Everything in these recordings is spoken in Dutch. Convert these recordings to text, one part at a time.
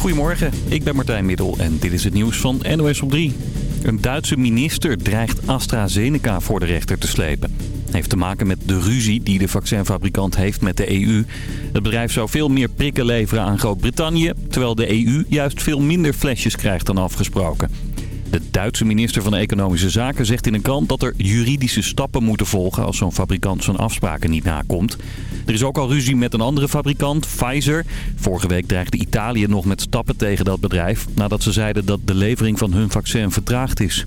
Goedemorgen, ik ben Martijn Middel en dit is het nieuws van NOS op 3. Een Duitse minister dreigt AstraZeneca voor de rechter te slepen. heeft te maken met de ruzie die de vaccinfabrikant heeft met de EU. Het bedrijf zou veel meer prikken leveren aan Groot-Brittannië... terwijl de EU juist veel minder flesjes krijgt dan afgesproken. De Duitse minister van Economische Zaken zegt in een krant dat er juridische stappen moeten volgen als zo'n fabrikant zijn afspraken niet nakomt. Er is ook al ruzie met een andere fabrikant, Pfizer. Vorige week dreigde Italië nog met stappen tegen dat bedrijf nadat ze zeiden dat de levering van hun vaccin vertraagd is.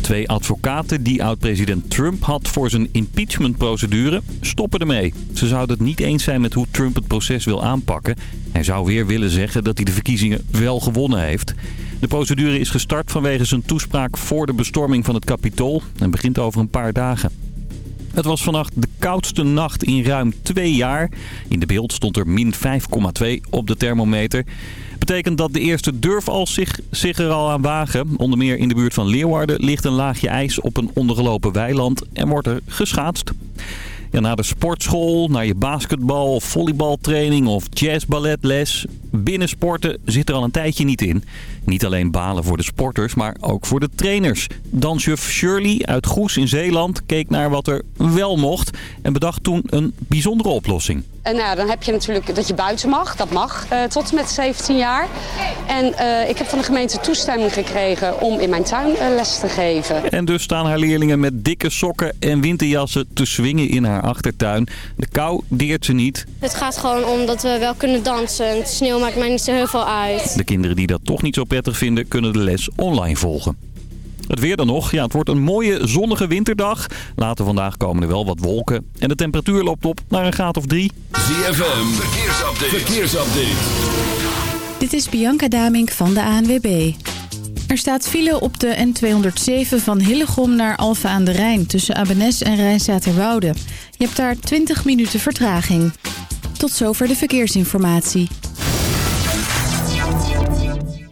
Twee advocaten die oud-president Trump had voor zijn impeachmentprocedure stoppen ermee. Ze zouden het niet eens zijn met hoe Trump het proces wil aanpakken. Hij zou weer willen zeggen dat hij de verkiezingen wel gewonnen heeft. De procedure is gestart vanwege zijn toespraak voor de bestorming van het Capitool en begint over een paar dagen. Het was vannacht de koudste nacht in ruim twee jaar. In de beeld stond er min 5,2 op de thermometer. Betekent dat de eerste durf zich, zich er al aan wagen. Onder meer in de buurt van Leeuwarden ligt een laagje ijs op een ondergelopen weiland en wordt er geschaatst. Ja, naar de sportschool, naar je basketbal of volleybaltraining of jazzballetles. Binnensporten zit er al een tijdje niet in. Niet alleen balen voor de sporters, maar ook voor de trainers. Dansjuf Shirley uit Goes in Zeeland keek naar wat er wel mocht en bedacht toen een bijzondere oplossing. En nou, dan heb je natuurlijk dat je buiten mag. Dat mag uh, tot met 17 jaar. En uh, ik heb van de gemeente toestemming gekregen om in mijn tuin uh, les te geven. En dus staan haar leerlingen met dikke sokken en winterjassen te swingen in haar achtertuin. De kou deert ze niet. Het gaat gewoon om dat we wel kunnen dansen. Het sneeuw maakt mij niet zo heel veel uit. De kinderen die dat toch niet zo prettig vinden, kunnen de les online volgen. Het weer dan nog. Ja, het wordt een mooie zonnige winterdag. Later vandaag komen er wel wat wolken. En de temperatuur loopt op naar een graad of drie. ZFM, verkeersupdate. verkeersupdate. Dit is Bianca Damink van de ANWB. Er staat file op de N207 van Hillegom naar Alfa aan de Rijn... tussen Abenes en Rijnstaterwoude. Je hebt daar 20 minuten vertraging. Tot zover de verkeersinformatie.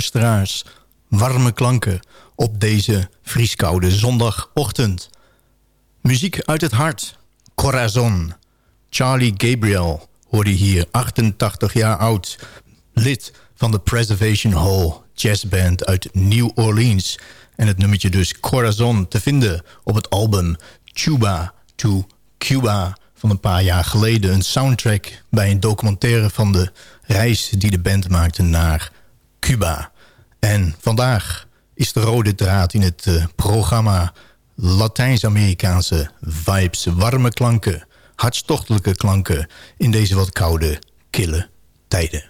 Luisteraars. Warme klanken op deze vrieskoude zondagochtend. Muziek uit het hart. Corazon. Charlie Gabriel hoorde hier, 88 jaar oud. Lid van de Preservation Hall Jazz Band uit New Orleans. En het nummertje dus Corazon te vinden op het album Cuba to Cuba van een paar jaar geleden. Een soundtrack bij een documentaire van de reis die de band maakte naar Cuba. En vandaag is de rode draad in het uh, programma Latijns-Amerikaanse vibes, warme klanken, hartstochtelijke klanken in deze wat koude, kille tijden.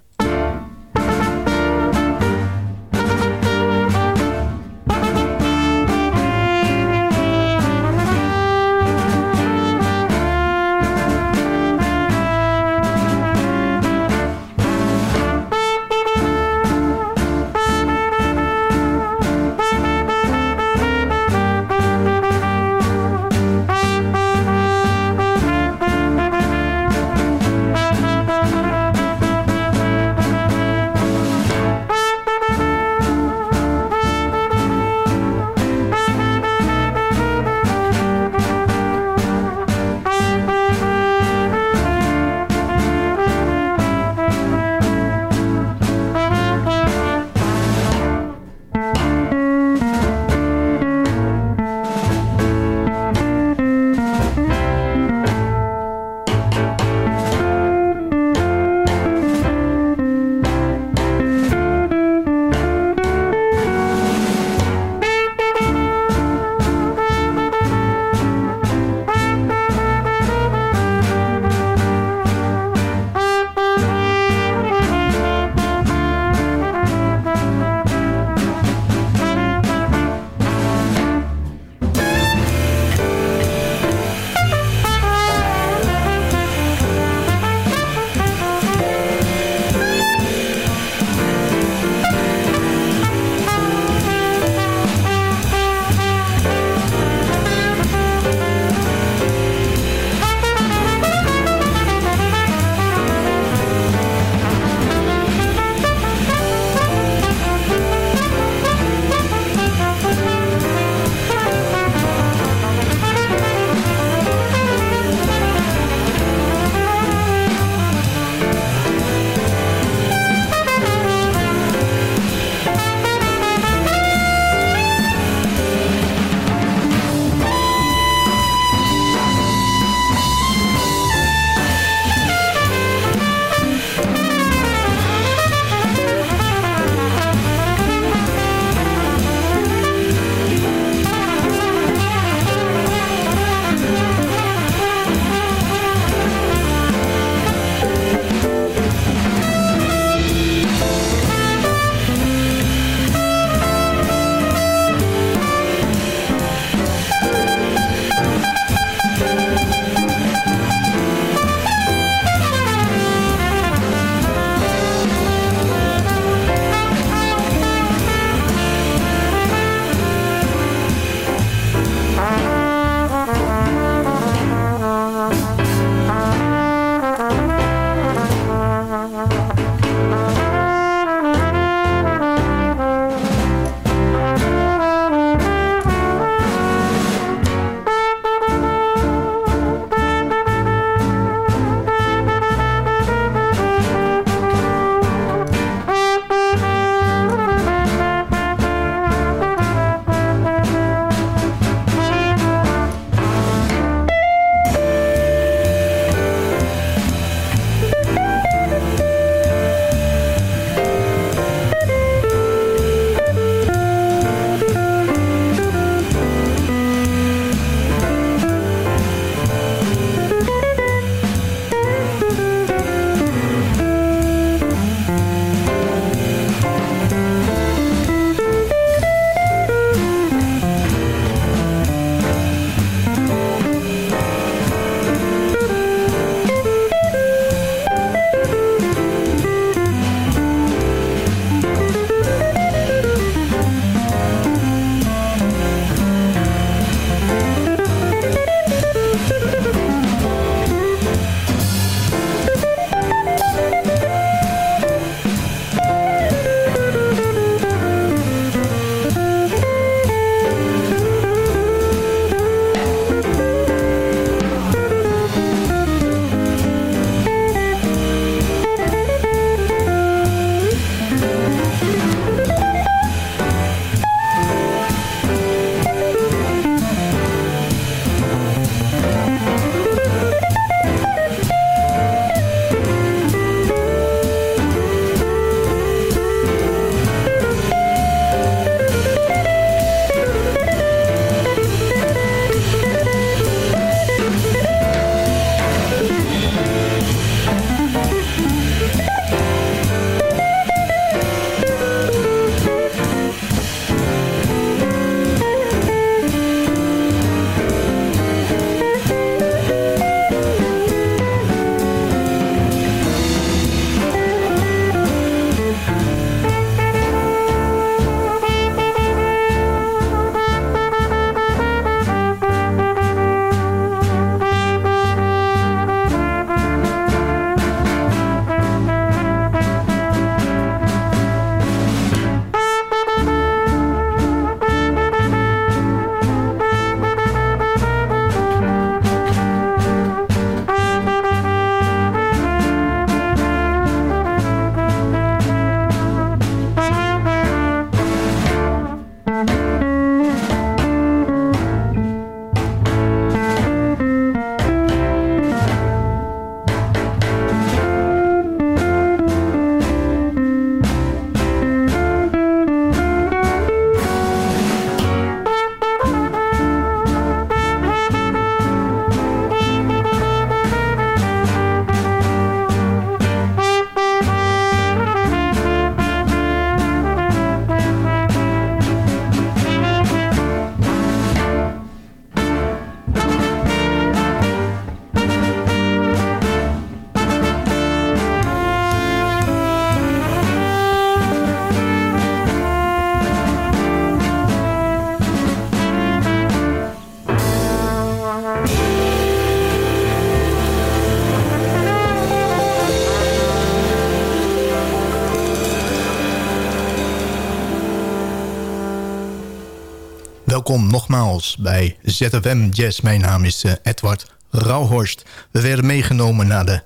Welkom nogmaals bij ZFM Jazz. Mijn naam is uh, Edward Rauhorst. We werden meegenomen naar de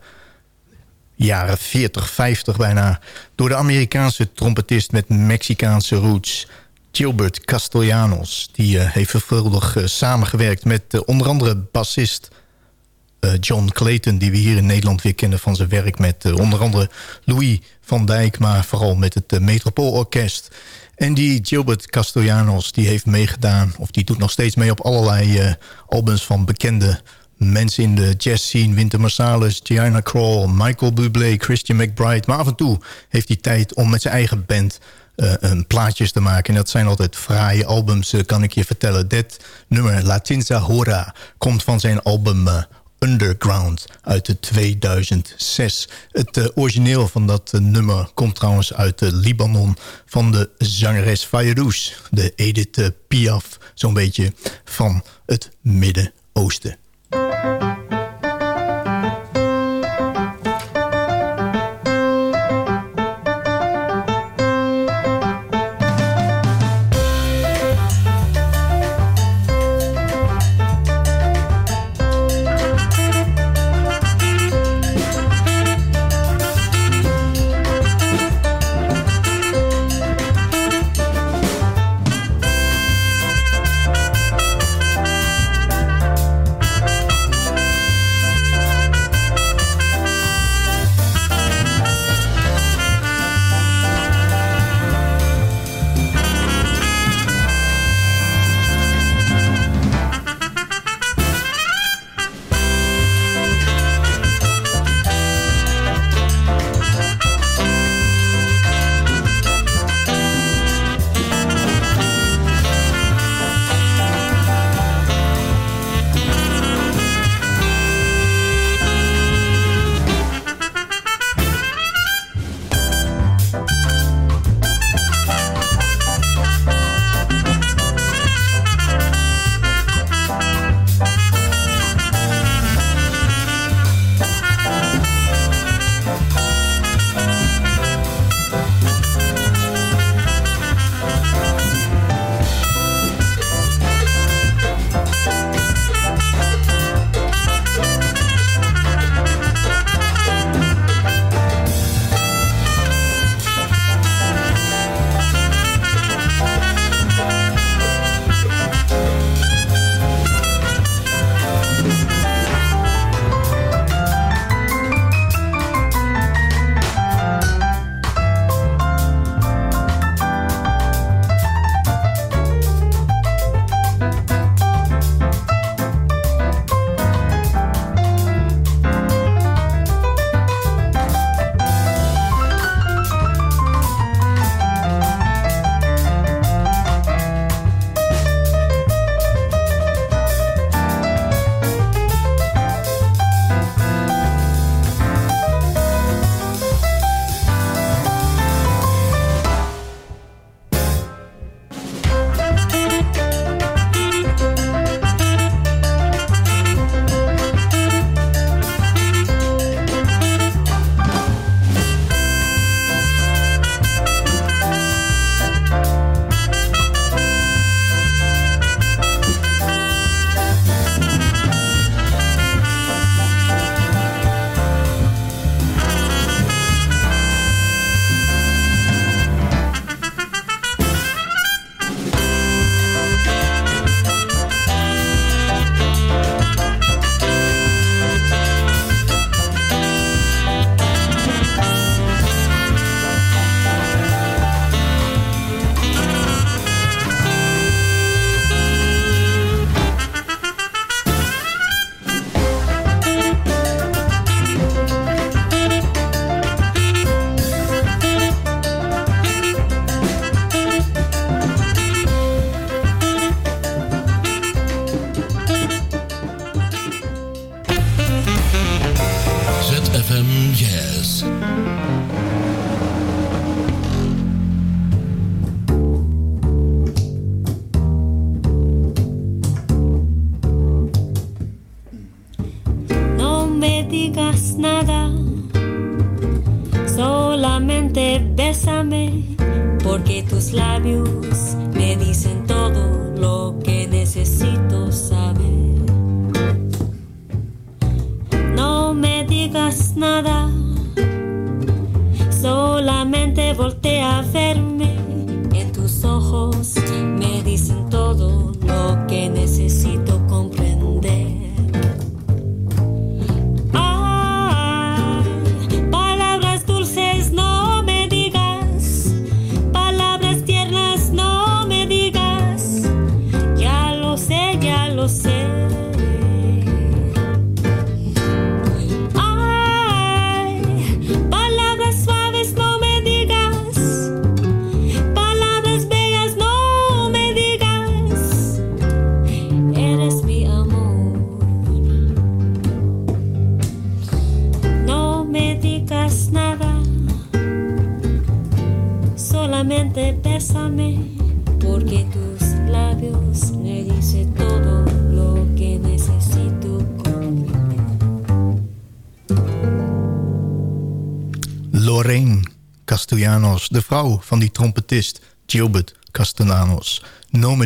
jaren 40, 50 bijna... door de Amerikaanse trompetist met Mexicaanse roots... Gilbert Castellanos. Die uh, heeft veelvuldig uh, samengewerkt met onder andere bassist... John Clayton, die we hier in Nederland weer kennen van zijn werk... met onder andere Louis van Dijk, maar vooral met het Metropoolorkest... En die Gilbert Castellanos die heeft meegedaan... of die doet nog steeds mee op allerlei uh, albums van bekende mensen in de jazz scene. Winter Marsalis, Gianna Krall, Michael Bublé, Christian McBride. Maar af en toe heeft hij tijd om met zijn eigen band... Uh, plaatjes te maken. En dat zijn altijd fraaie albums, uh, kan ik je vertellen. Dit nummer, Latinza Hora, komt van zijn album Underground uit 2006. Het uh, origineel van dat uh, nummer komt trouwens uit uh, Libanon... van de zangeres Fayouz, de Edith Piaf... zo'n beetje van het Midden-Oosten.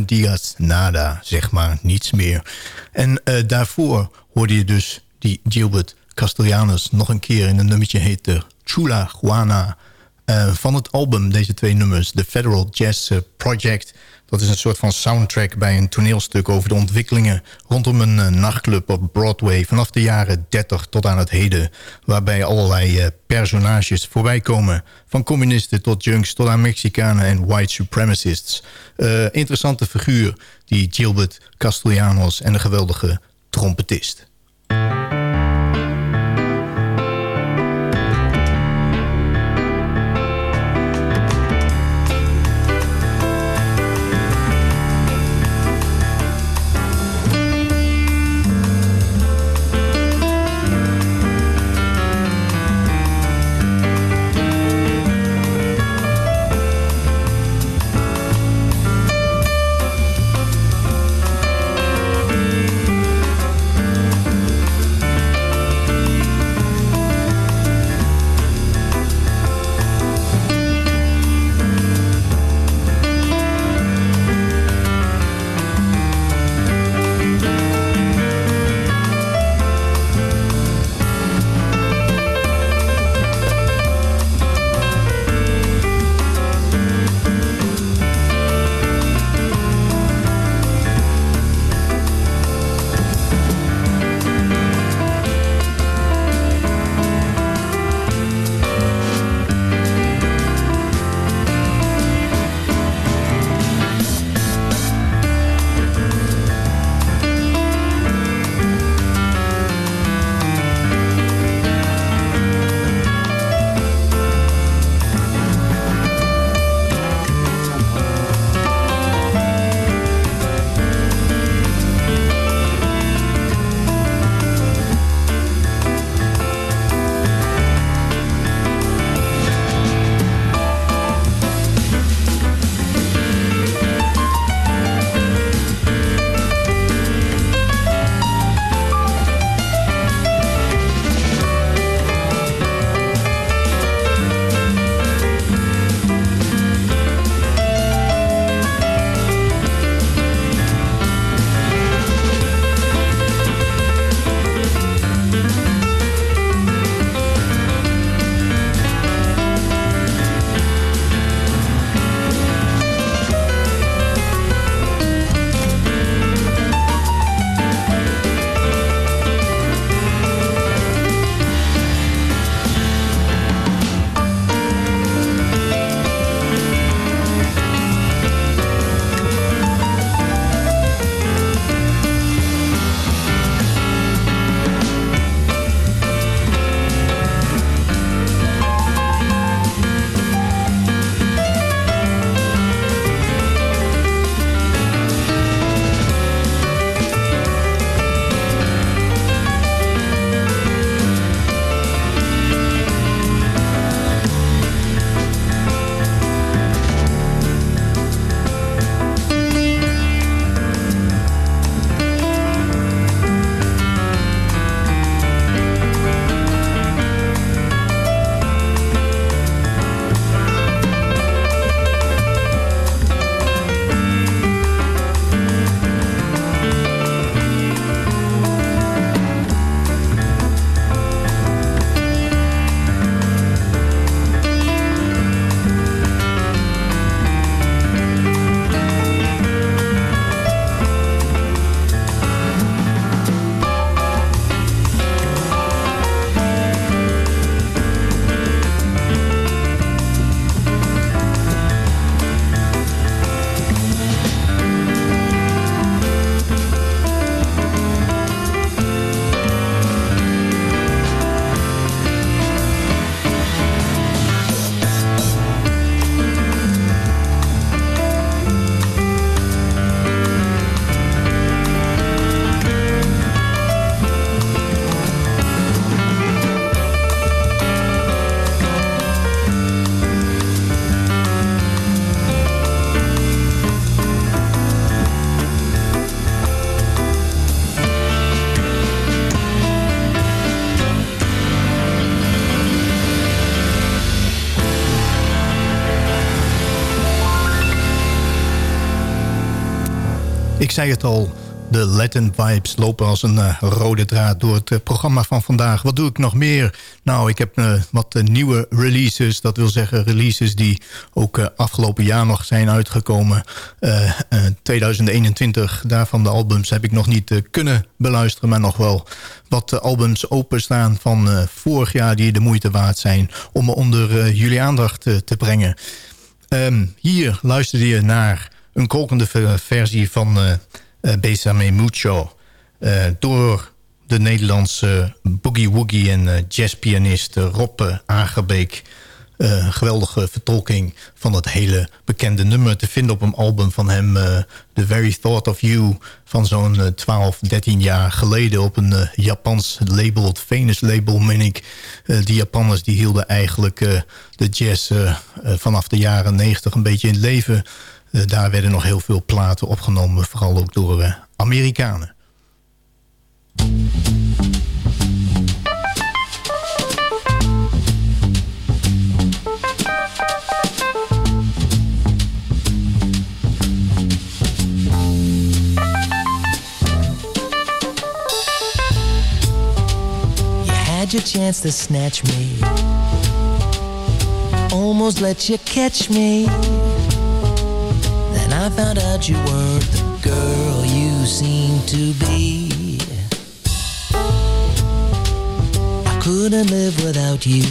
Dias nada, zeg maar, niets meer. En uh, daarvoor hoorde je dus die Gilbert Castellanos nog een keer in een nummertje heette Chula Juana... Uh, van het album, deze twee nummers, The Federal Jazz eh, Project. Dat is een soort van soundtrack bij een toneelstuk over de ontwikkelingen rondom een uh, nachtclub op Broadway vanaf de jaren 30 tot aan het heden. Waarbij allerlei uh, personages voorbij komen. Van communisten tot junks tot aan Mexicanen en white supremacists. interessante figuur, die Gilbert Castellanos en de geweldige trompetist. Ik zei het al, de Latin vibes lopen als een uh, rode draad door het uh, programma van vandaag. Wat doe ik nog meer? Nou, ik heb uh, wat nieuwe releases. Dat wil zeggen releases die ook afgelopen jaar nog zijn uitgekomen. 2021, daarvan de albums heb ik nog niet kunnen beluisteren... maar nog wel wat albums openstaan van vorig jaar... die de moeite waard zijn om onder jullie aandacht te brengen. Um, hier luisterde je naar een kolkende versie van uh, Besame Mucho. Uh, door de Nederlandse boogie-woogie en jazzpianist Rob Agerbeek. Uh, geweldige vertolking van het hele bekende nummer te vinden op een album van hem. The Very Thought of You van zo'n uh, 12, 13 jaar geleden op een Japans label, het Venus label, meen ik. die Japanners die hielden eigenlijk de jazz vanaf de jaren 90 een beetje in leven. Uh, daar werden nog heel veel platen opgenomen, vooral ook door uh, Amerikanen. had your chance to snatch me Almost let you catch me I found out you weren't the girl you seemed to be. I couldn't live without you.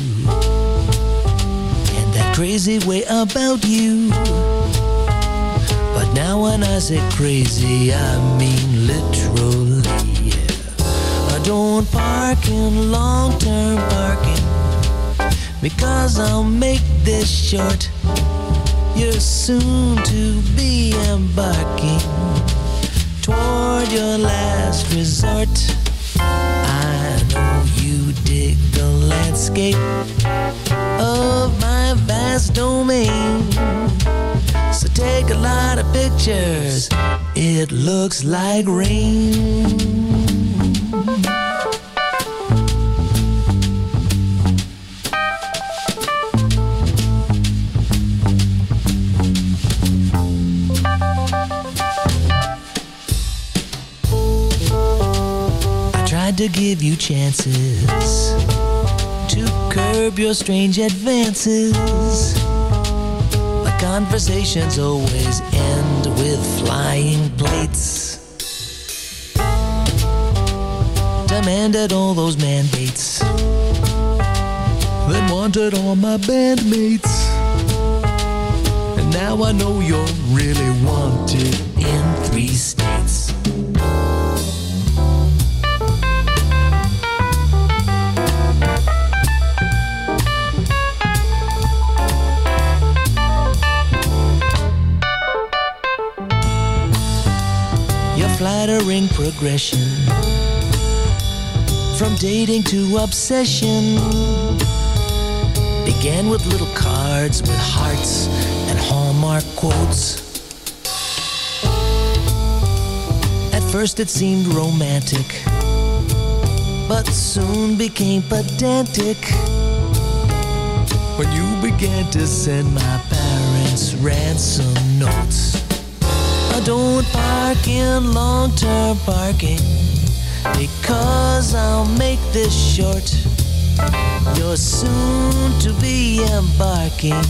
And that crazy way about you. But now when I say crazy, I mean literally. I don't park in long-term parking because I'll make this short you're soon to be embarking toward your last resort. I know you dig the landscape of my vast domain. So take a lot of pictures. It looks like rain. To give you chances to curb your strange advances. My conversations always end with flying plates. Demanded all those mandates then wanted all my bandmates. And now I know you're really wanted in three states. Flattering progression from dating to obsession began with little cards with hearts and hallmark quotes. At first it seemed romantic, but soon became pedantic when you began to send my parents ransom notes. Don't park in long-term parking because I'll make this short. You're soon to be embarking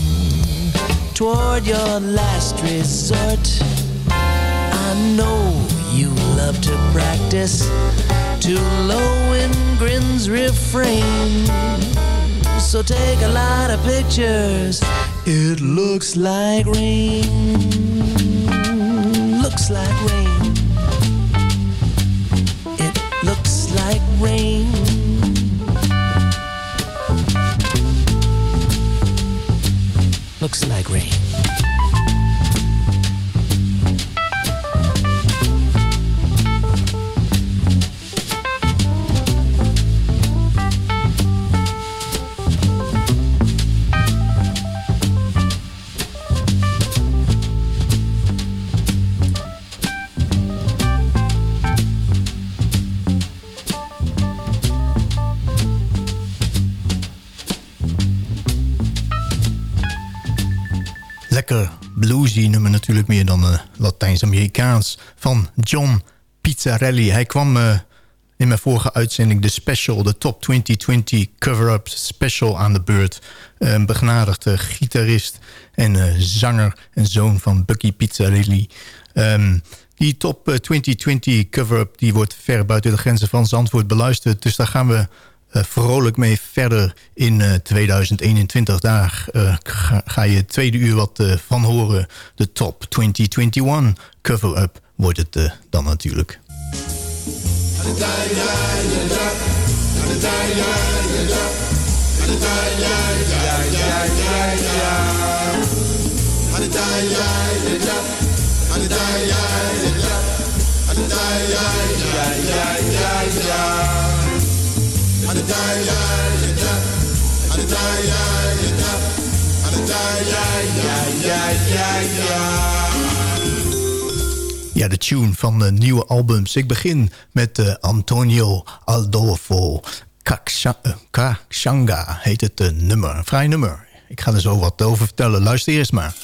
toward your last resort. I know you love to practice to Lohengrin's refrain. So take a lot of pictures. It looks like rain looks like rain. It looks like rain. Looks like rain. Uh, Latijns-Amerikaans. Van John Pizzarelli. Hij kwam uh, in mijn vorige uitzending de special, de Top 2020 cover-up special aan de beurt. Een begnadigde gitarist en uh, zanger en zoon van Bucky Pizzarelli. Um, die Top 2020 cover-up wordt ver buiten de grenzen van Zandvoort beluisterd. Dus daar gaan we vrolijk mee verder in uh, 2021. Daar uh, ga, ga, je het tweede uur wat van horen. De Top 2021 cover-up wordt het dan natuurlijk. Ja, de tune van de nieuwe albums. Ik begin met uh, Antonio Aldolfo Kakshanga heet het uh, nummer. Vrij nummer. Ik ga er zo wat over vertellen. Luister eerst maar.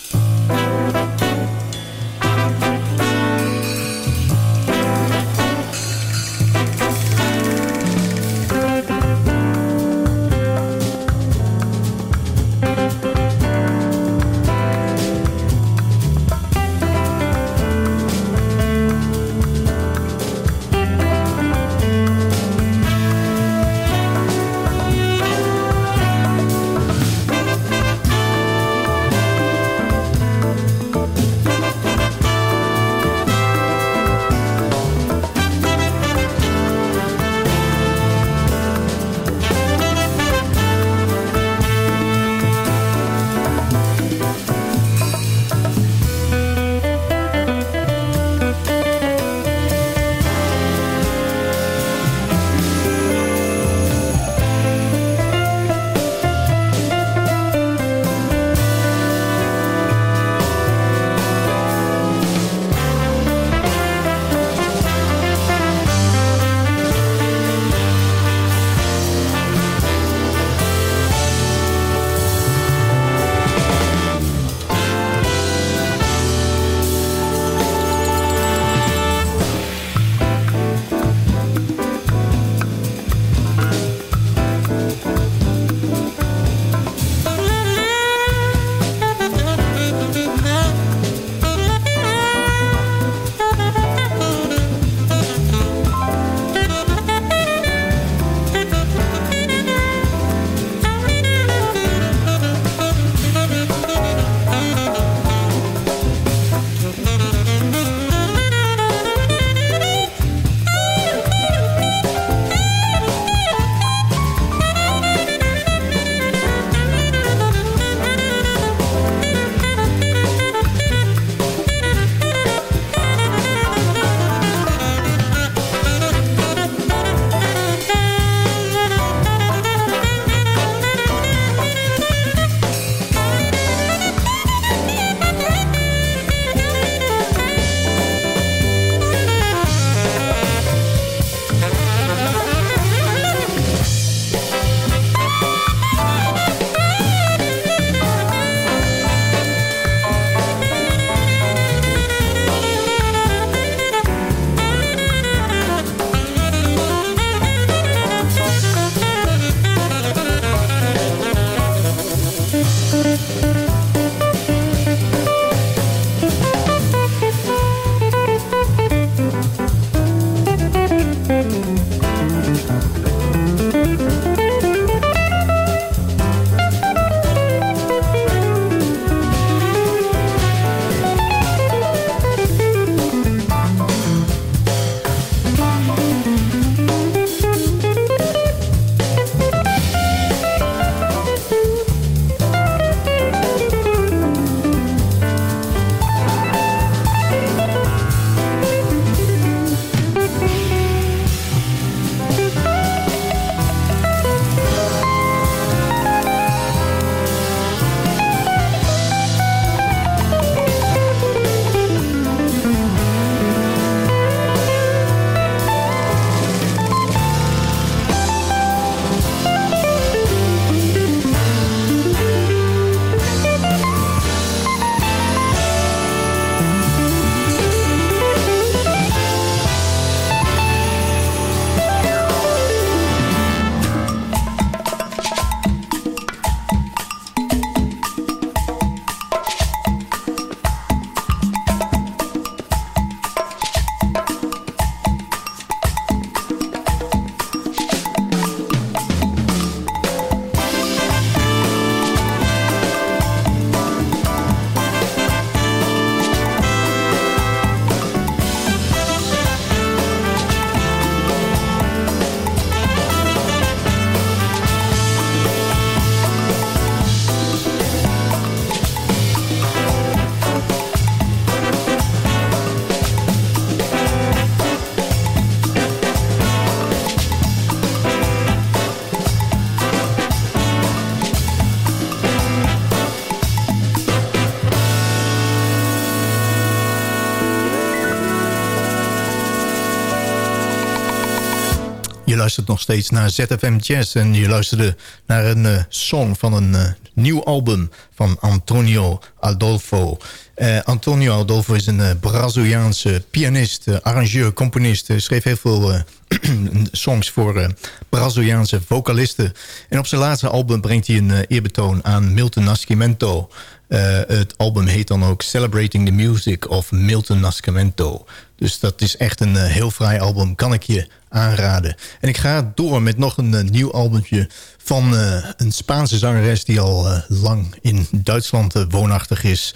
Nog steeds naar ZFM Jazz... en je luisterde naar een uh, song van een uh, nieuw album van Antonio Adolfo. Uh, Antonio Adolfo is een Braziliaanse pianist, arrangeur, componist. schreef heel veel songs voor Braziliaanse vocalisten. En op zijn laatste album brengt hij een eerbetoon aan Milton Nascimento... Uh, het album heet dan ook Celebrating the Music of Milton Nascimento. Dus dat is echt een uh, heel fraai album, kan ik je aanraden. En ik ga door met nog een uh, nieuw albumje van een Spaanse zangeres... die al lang in Duitsland woonachtig is.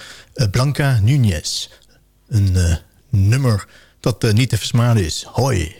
Blanca Núñez. Een nummer dat niet te versmaden is. Hoi.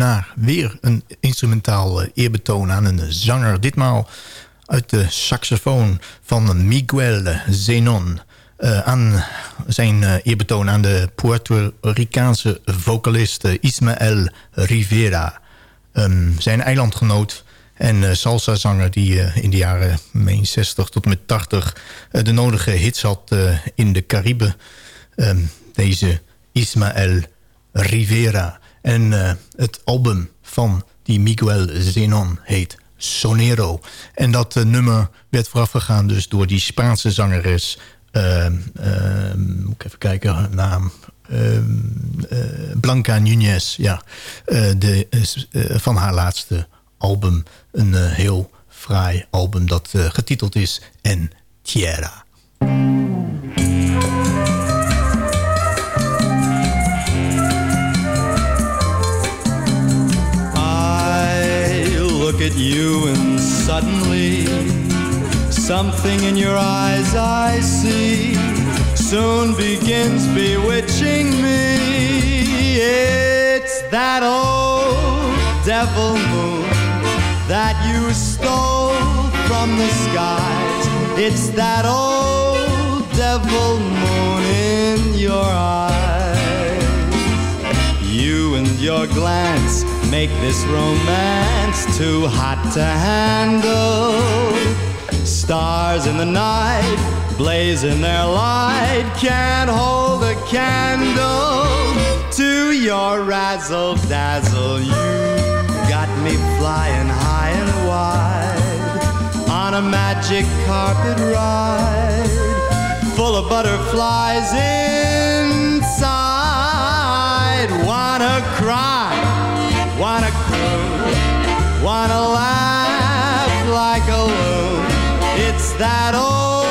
Naar weer een instrumentaal eerbetoon aan een zanger. Ditmaal uit de saxofoon van Miguel Zenon. aan zijn eerbetoon aan de Puerto Ricaanse vocalist Ismael Rivera. Um, zijn eilandgenoot en salsa-zanger die in de jaren 60 tot met 80 de nodige hits had in de Cariben. Um, deze Ismael Rivera. En uh, het album van die Miguel Zenon heet Sonero. En dat uh, nummer werd voorafgegaan dus door die Spaanse zangeres... Uh, moet ik even kijken, naam... Blanca Nunez, ja, de, van haar laatste album. Een heel fraai album dat getiteld is En Tierra. You and suddenly something in your eyes I see soon begins bewitching me. It's that old devil moon that you stole from the skies. It's that old devil moon in your eyes. You and your glance make this romance too hot to handle. Stars in the night, blaze in their light, can't hold a candle to your razzle dazzle. You got me flying high and wide on a magic carpet ride full of butterflies inside. Wanna cry wanna croon, wanna laugh like a loon. It's that old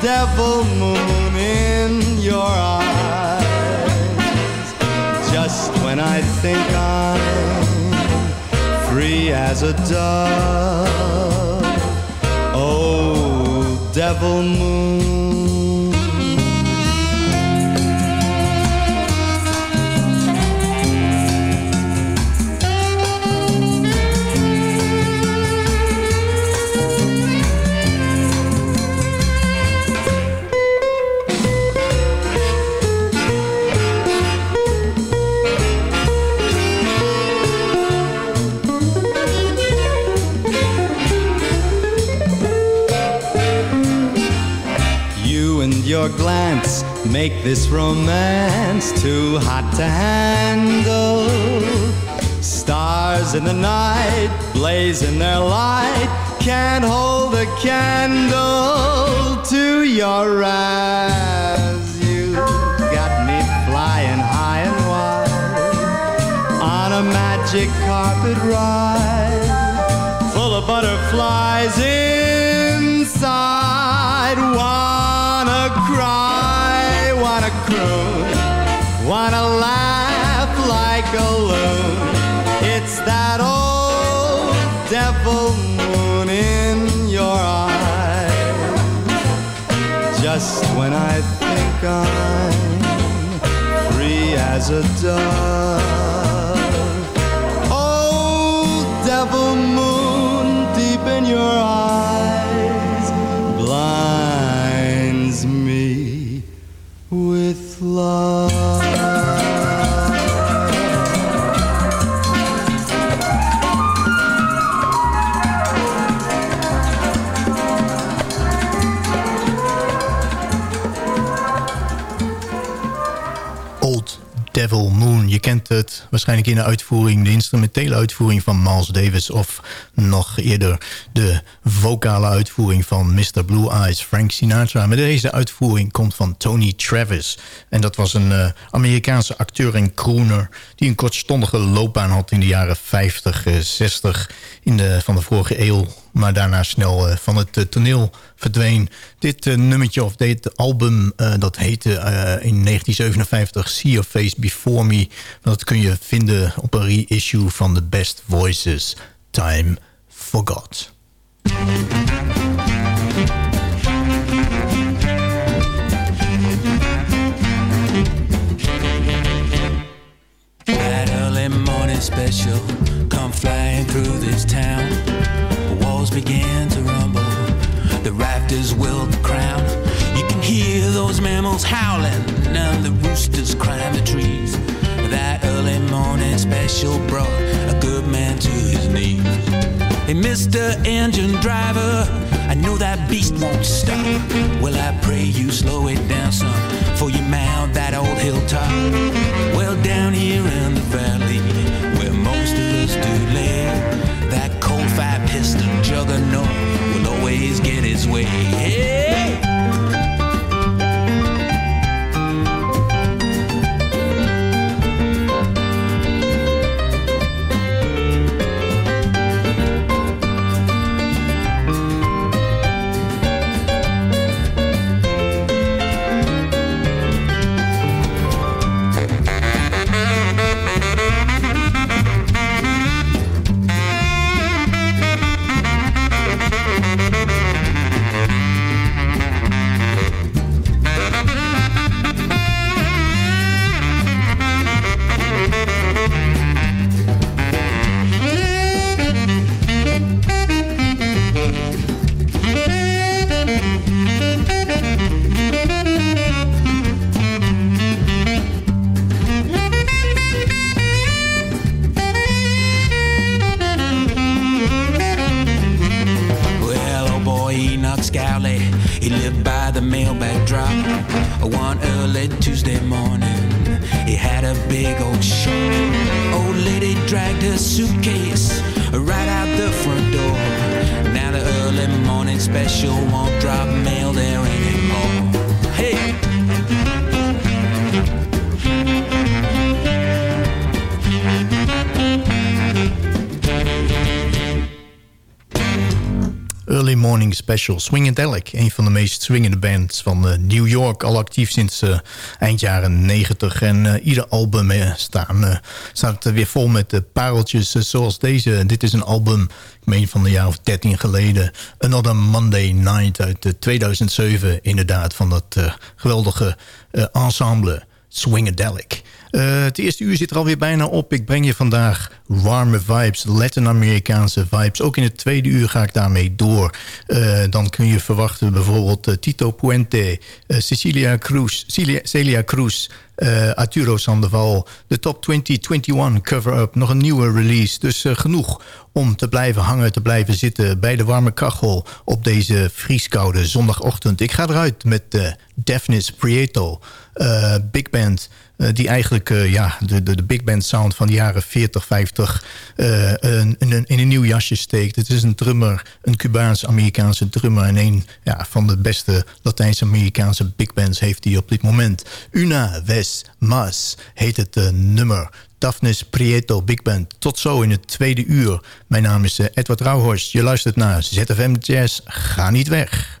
devil moon in your eyes. Just when I think I'm free as a dove, oh devil moon. Make this romance too hot to handle. Stars in the night blaze in their light, can't hold a candle to your eyes. You got me flying high and wide on a magic carpet ride, full of butterflies inside. I'm free as a dove. Devil Moon. Kent het waarschijnlijk in de uitvoering, de instrumentele uitvoering van Miles Davis... of nog eerder de vocale uitvoering van Mr. Blue Eyes, Frank Sinatra. Maar deze uitvoering komt van Tony Travis. En dat was een eh, Amerikaanse acteur en crooner... die een kortstondige loopbaan had in de jaren 50, eh, 60 in de, van de vorige eeuw maar daarna snel uh, van het toneel verdween. Dit nummertje of dit album, dat heette in 1957 See Your Face Before Me. Dat kun je vinden op een reissue van The Best Voices, Time Forgot. That early morning special come flying through this town. Walls begin to rumble, the rafters will the crown. You can hear those mammals howling and the roosters climb special brought a good man to his knees. Hey, Mr. Engine Driver, I know that beast won't stop. Well, I pray you slow it down some for you mount that old hilltop. Well, down here in the valley, where most of us do live, that coal fire piston juggernaut will always get his way. Hey! Morning Special, Swingadelic. Een van de meest swingende bands van eh, New York. Al actief sinds eh, eind jaren 90. En eh, ieder album staan, staat er weer vol met pareltjes zoals deze. Dit is een album, ik meen van een jaar of 13 geleden. Another Monday Night uit eh, 2007. Inderdaad, van dat geweldige ensemble Swingadelic. Eh, het eerste uur zit er alweer bijna op. Ik breng je vandaag warme vibes, Latin-Amerikaanse vibes. Ook in het tweede uur ga ik daarmee door. Eh, dan kun je verwachten bijvoorbeeld eh, Tito Puente, Cecilia Cruz, Celia, Celia Cruz, Arturo Sandoval. De Top 2021 cover-up, nog een nieuwe release. Dus genoeg om te blijven hangen, te blijven zitten... bij de warme kachel op deze vrieskoude zondagochtend. Ik ga eruit met uh, Daphnis Prieto, big band... Uh, die eigenlijk uh, ja, de, de, de big band sound van de jaren 40, 50 uh, in, in, in, een nieuw jasje steekt. Het is een drummer, een Cubaans-Amerikaanse drummer... en een ja, van de beste Latijns-Amerikaanse big bands heeft hij op dit moment. Una Ves Mas heet het nummer. Daphnis Prieto Big Band. Tot zo in het tweede uur. Mijn naam is Edward Rauhorst. Je luistert naar ZFM Jazz. Ga niet weg.